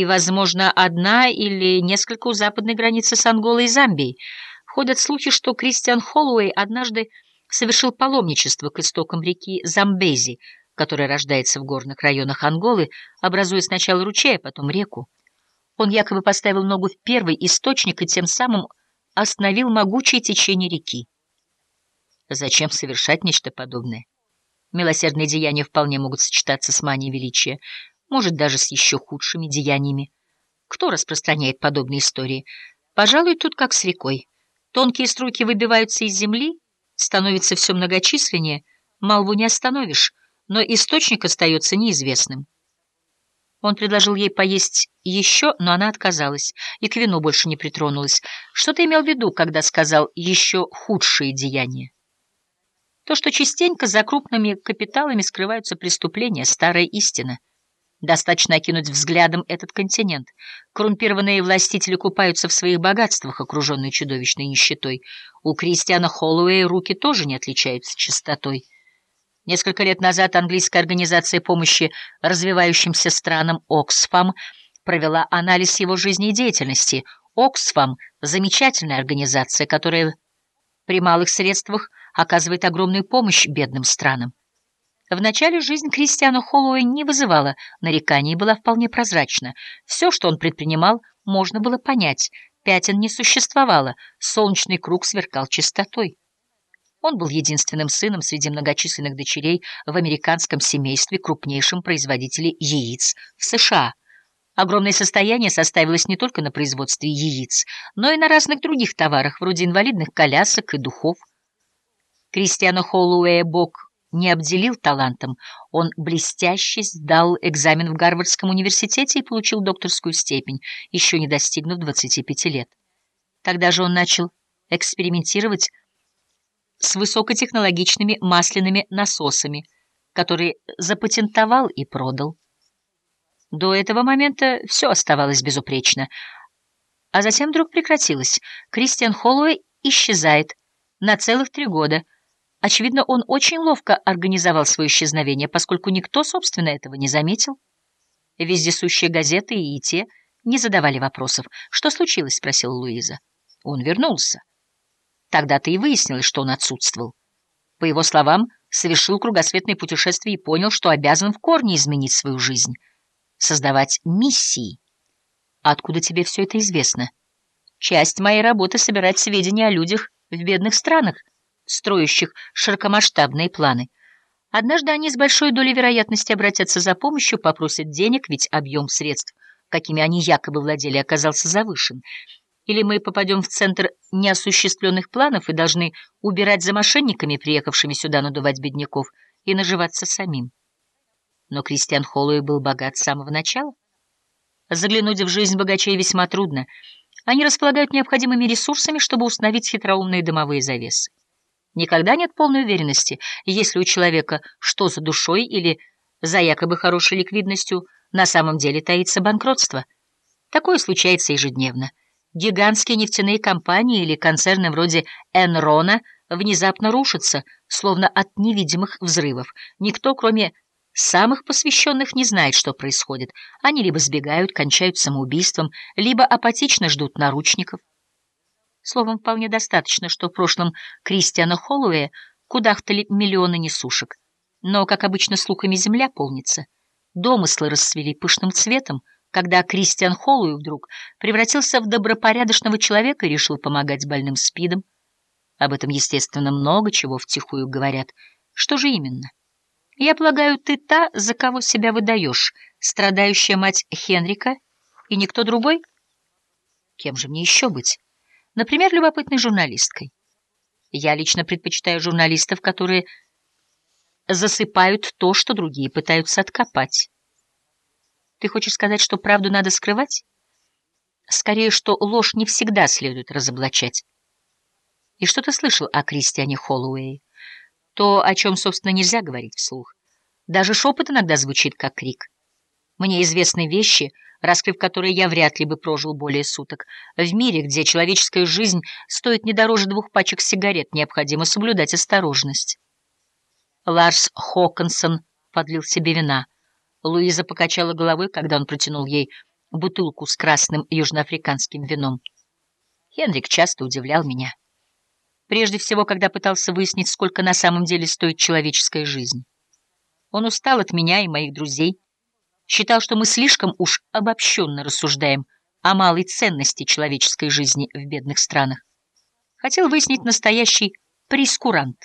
и, возможно, одна или несколько у западной границы с Анголой и Замбией. Ходят слухи, что Кристиан Холлоуэй однажды совершил паломничество к истокам реки Замбези, которая рождается в горных районах Анголы, образуя сначала ручей, а потом реку. Он якобы поставил ногу в первый источник и тем самым остановил могучее течение реки. Зачем совершать нечто подобное? Милосердные деяния вполне могут сочетаться с манией величия, может, даже с еще худшими деяниями. Кто распространяет подобные истории? Пожалуй, тут как с рекой. Тонкие струйки выбиваются из земли, становятся все многочисленнее, молву не остановишь, но источник остается неизвестным. Он предложил ей поесть еще, но она отказалась и к вину больше не притронулась. Что ты имел в виду, когда сказал «еще худшие деяния»? То, что частенько за крупными капиталами скрываются преступления, старая истина. Достаточно окинуть взглядом этот континент. Коррумпированные властители купаются в своих богатствах, окруженные чудовищной нищетой. У Кристиана Холлоуэя руки тоже не отличаются чистотой. Несколько лет назад английская организация помощи развивающимся странам «Оксфам» провела анализ его жизни и деятельности. «Оксфам» — замечательная организация, которая при малых средствах оказывает огромную помощь бедным странам. В начале жизнь Кристиана Холлоуэ не вызывала нареканий и была вполне прозрачна. Все, что он предпринимал, можно было понять. Пятен не существовало, солнечный круг сверкал чистотой. Он был единственным сыном среди многочисленных дочерей в американском семействе крупнейшем производителе яиц в США. Огромное состояние составилось не только на производстве яиц, но и на разных других товарах, вроде инвалидных колясок и духов. Кристиана Холлоуэя Бог не обделил талантом. Он блестяще сдал экзамен в Гарвардском университете и получил докторскую степень, еще не достигнув 25 лет. Тогда же он начал экспериментировать с высокотехнологичными масляными насосами, которые запатентовал и продал. До этого момента все оставалось безупречно, а затем вдруг прекратилось. Кристиан Холлоуэй исчезает на целых три года. Очевидно, он очень ловко организовал свое исчезновение, поскольку никто, собственно, этого не заметил. Вездесущие газеты и те не задавали вопросов. «Что случилось?» — спросила Луиза. Он вернулся. Тогда-то и выяснилось, что он отсутствовал. По его словам, совершил кругосветное путешествие и понял, что обязан в корне изменить свою жизнь, создавать миссии. Откуда тебе все это известно? Часть моей работы — собирать сведения о людях в бедных странах, строящих широкомасштабные планы. Однажды они с большой долей вероятности обратятся за помощью, попросят денег, ведь объем средств, какими они якобы владели, оказался завышен — или мы попадем в центр неосуществленных планов и должны убирать за мошенниками, приехавшими сюда надувать бедняков, и наживаться самим. Но Кристиан Холлоуэй был богат с самого начала. Заглянуть в жизнь богачей весьма трудно. Они располагают необходимыми ресурсами, чтобы установить хитроумные дымовые завесы. Никогда нет полной уверенности, если у человека что за душой или за якобы хорошей ликвидностью на самом деле таится банкротство. Такое случается ежедневно. Гигантские нефтяные компании или концерны вроде Энрона внезапно рушатся, словно от невидимых взрывов. Никто, кроме самых посвященных, не знает, что происходит. Они либо сбегают, кончают самоубийством, либо апатично ждут наручников. Словом, вполне достаточно, что в прошлом Кристиана Холлоуэя кудахтали миллионы несушек. Но, как обычно, слухами земля полнится. Домыслы расцвели пышным цветом, когда Кристиан Холлоу вдруг превратился в добропорядочного человека и решил помогать больным СПИДом. Об этом, естественно, много чего втихую говорят. Что же именно? Я полагаю, ты та, за кого себя выдаешь, страдающая мать Хенрика, и никто другой? Кем же мне еще быть? Например, любопытной журналисткой. Я лично предпочитаю журналистов, которые засыпают то, что другие пытаются откопать. Ты хочешь сказать, что правду надо скрывать? Скорее, что ложь не всегда следует разоблачать. И что ты слышал о Кристиане Холлоуэе? То, о чем, собственно, нельзя говорить вслух. Даже шепот иногда звучит, как крик. Мне известны вещи, раскрыв которые я вряд ли бы прожил более суток. В мире, где человеческая жизнь стоит не дороже двух пачек сигарет, необходимо соблюдать осторожность. Ларс Хоконсон подлил себе вина — Луиза покачала головой, когда он протянул ей бутылку с красным южноафриканским вином. Хенрик часто удивлял меня. Прежде всего, когда пытался выяснить, сколько на самом деле стоит человеческая жизнь. Он устал от меня и моих друзей, считал, что мы слишком уж обобщенно рассуждаем о малой ценности человеческой жизни в бедных странах. Хотел выяснить настоящий прескурант,